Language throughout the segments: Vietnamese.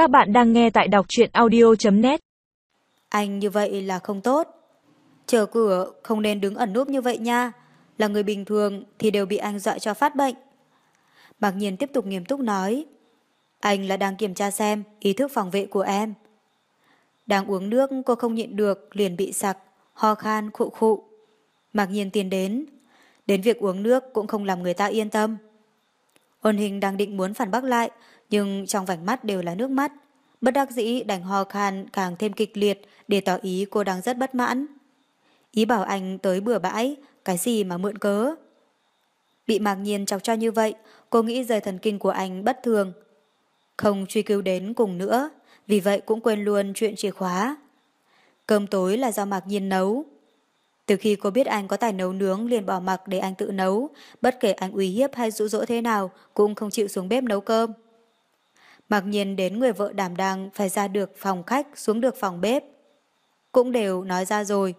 Các bạn đang nghe tại đọc truyện audio.net Anh như vậy là không tốt. Chờ cửa không nên đứng ẩn núp như vậy nha. Là người bình thường thì đều bị anh dọa cho phát bệnh. bạc Nhiên tiếp tục nghiêm túc nói. Anh là đang kiểm tra xem ý thức phòng vệ của em. Đang uống nước cô không nhịn được liền bị sặc, ho khan khụ khụ. Mạc Nhiên tiền đến. Đến việc uống nước cũng không làm người ta yên tâm. Ôn hình đang định muốn phản bác lại, nhưng trong vành mắt đều là nước mắt. Bất đắc dĩ đành ho khan càng thêm kịch liệt để tỏ ý cô đang rất bất mãn. Ý bảo anh tới bừa bãi, cái gì mà mượn cớ. Bị mạc nhiên chọc cho như vậy, cô nghĩ rời thần kinh của anh bất thường. Không truy cứu đến cùng nữa, vì vậy cũng quên luôn chuyện chìa khóa. Cơm tối là do mạc nhiên nấu. Từ khi cô biết anh có tài nấu nướng liền bỏ mặc để anh tự nấu, bất kể anh uy hiếp hay dụ dỗ thế nào cũng không chịu xuống bếp nấu cơm. Mặc nhiên đến người vợ đảm đang phải ra được phòng khách xuống được phòng bếp. Cũng đều nói ra rồi.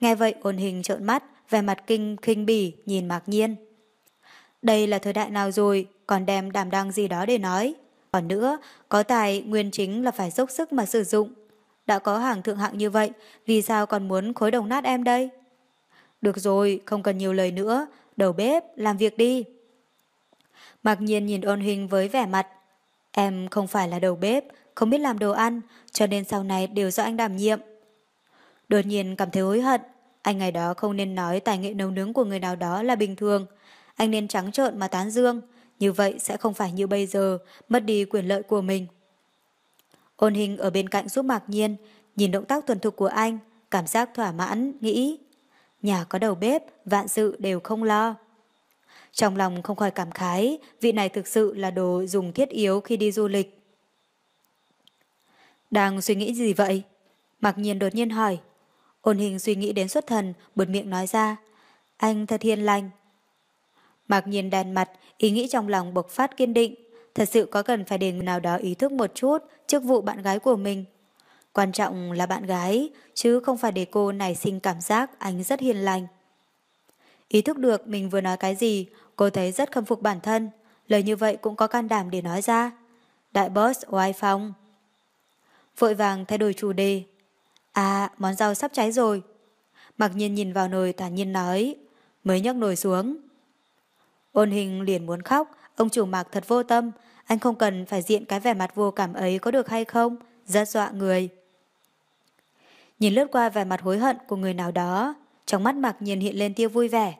Nghe vậy ôn hình trợn mắt, vẻ mặt kinh khinh bỉ nhìn mặc nhiên. Đây là thời đại nào rồi, còn đem đảm đang gì đó để nói. Còn nữa, có tài nguyên chính là phải dốc sức mà sử dụng. Đã có hàng thượng hạng như vậy, vì sao còn muốn khối đồng nát em đây? Được rồi, không cần nhiều lời nữa, đầu bếp, làm việc đi. Mặc nhiên nhìn ôn hình với vẻ mặt. Em không phải là đầu bếp, không biết làm đồ ăn, cho nên sau này đều do anh đảm nhiệm. Đột nhiên cảm thấy hối hận, anh ngày đó không nên nói tài nghệ nấu nướng của người nào đó là bình thường. Anh nên trắng trợn mà tán dương, như vậy sẽ không phải như bây giờ, mất đi quyền lợi của mình. Ôn hình ở bên cạnh giúp mạc nhiên, nhìn động tác thuần thục của anh, cảm giác thỏa mãn, nghĩ. Nhà có đầu bếp, vạn sự đều không lo. Trong lòng không khỏi cảm khái, vị này thực sự là đồ dùng thiết yếu khi đi du lịch. Đang suy nghĩ gì vậy? Mạc nhiên đột nhiên hỏi. Ôn hình suy nghĩ đến xuất thần, bật miệng nói ra. Anh thật hiền lành. Mạc nhiên đàn mặt, ý nghĩ trong lòng bộc phát kiên định. Thật sự có cần phải để người nào đó ý thức một chút trước vụ bạn gái của mình. Quan trọng là bạn gái, chứ không phải để cô này sinh cảm giác anh rất hiền lành. Ý thức được mình vừa nói cái gì, cô thấy rất khâm phục bản thân. Lời như vậy cũng có can đảm để nói ra. Đại boss oai phong. Vội vàng thay đổi chủ đề. À, món rau sắp cháy rồi. Mặc nhiên nhìn vào nồi thản nhiên nói. Mới nhấc nồi xuống. Ôn hình liền muốn khóc, ông chủ mạc thật vô tâm, anh không cần phải diện cái vẻ mặt vô cảm ấy có được hay không, rất dọa người. Nhìn lướt qua vẻ mặt hối hận của người nào đó, trong mắt mạc nhiên hiện lên tia vui vẻ.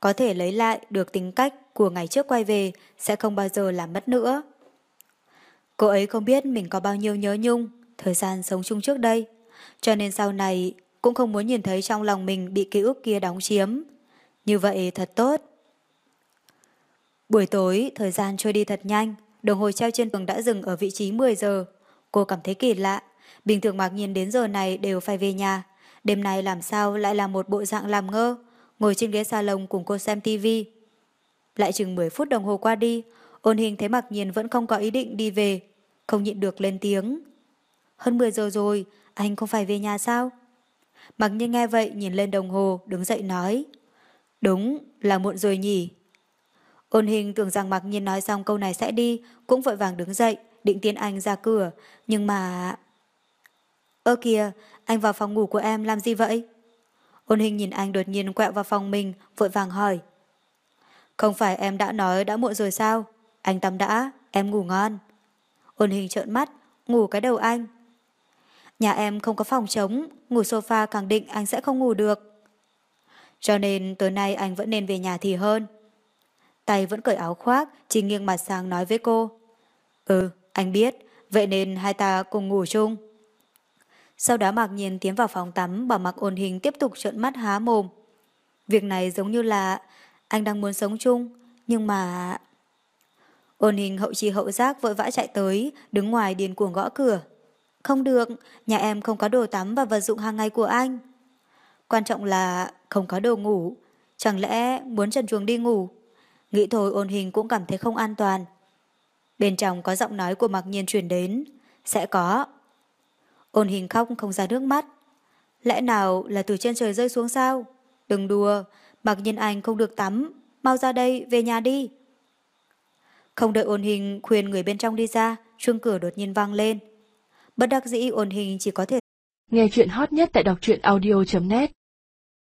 Có thể lấy lại được tính cách của ngày trước quay về sẽ không bao giờ làm mất nữa. Cô ấy không biết mình có bao nhiêu nhớ nhung, thời gian sống chung trước đây, cho nên sau này cũng không muốn nhìn thấy trong lòng mình bị ký ức kia đóng chiếm. Như vậy thật tốt. Buổi tối, thời gian trôi đi thật nhanh, đồng hồ treo trên tường đã dừng ở vị trí 10 giờ. Cô cảm thấy kỳ lạ, bình thường mặc nhiên đến giờ này đều phải về nhà. Đêm nay làm sao lại là một bộ dạng làm ngơ, ngồi trên ghế salon cùng cô xem tivi. Lại chừng 10 phút đồng hồ qua đi, ôn hình thấy mặc nhiên vẫn không có ý định đi về, không nhịn được lên tiếng. Hơn 10 giờ rồi, anh không phải về nhà sao? Mặc nhiên nghe vậy nhìn lên đồng hồ, đứng dậy nói. Đúng, là muộn rồi nhỉ. Ôn hình tưởng rằng mặc nhiên nói xong câu này sẽ đi, cũng vội vàng đứng dậy, định tiến anh ra cửa, nhưng mà... Ơ kìa, anh vào phòng ngủ của em làm gì vậy? Ôn hình nhìn anh đột nhiên quẹo vào phòng mình, vội vàng hỏi. Không phải em đã nói đã muộn rồi sao? Anh tắm đã, em ngủ ngon. Ôn hình trợn mắt, ngủ cái đầu anh. Nhà em không có phòng trống, ngủ sofa khẳng định anh sẽ không ngủ được. Cho nên tối nay anh vẫn nên về nhà thì hơn tay vẫn cởi áo khoác, chỉ nghiêng mặt sang nói với cô. Ừ, anh biết, vậy nên hai ta cùng ngủ chung. Sau đó mặc nhiên tiến vào phòng tắm, bảo mặc ổn hình tiếp tục trợn mắt há mồm. Việc này giống như là anh đang muốn sống chung, nhưng mà... Ôn hình hậu trì hậu giác vội vã chạy tới, đứng ngoài điền cuồng gõ cửa. Không được, nhà em không có đồ tắm và vật dụng hàng ngày của anh. Quan trọng là không có đồ ngủ, chẳng lẽ muốn trần chuồng đi ngủ? Nghĩ thôi ôn hình cũng cảm thấy không an toàn. Bên trong có giọng nói của mặc nhiên truyền đến. Sẽ có. Ôn hình khóc không ra nước mắt. Lẽ nào là từ trên trời rơi xuống sao? Đừng đùa, mặc nhiên anh không được tắm. Mau ra đây, về nhà đi. Không đợi ôn hình khuyên người bên trong đi ra, chuông cửa đột nhiên vang lên. Bất đắc dĩ ôn hình chỉ có thể nghe chuyện hot nhất tại đọc truyện audio.net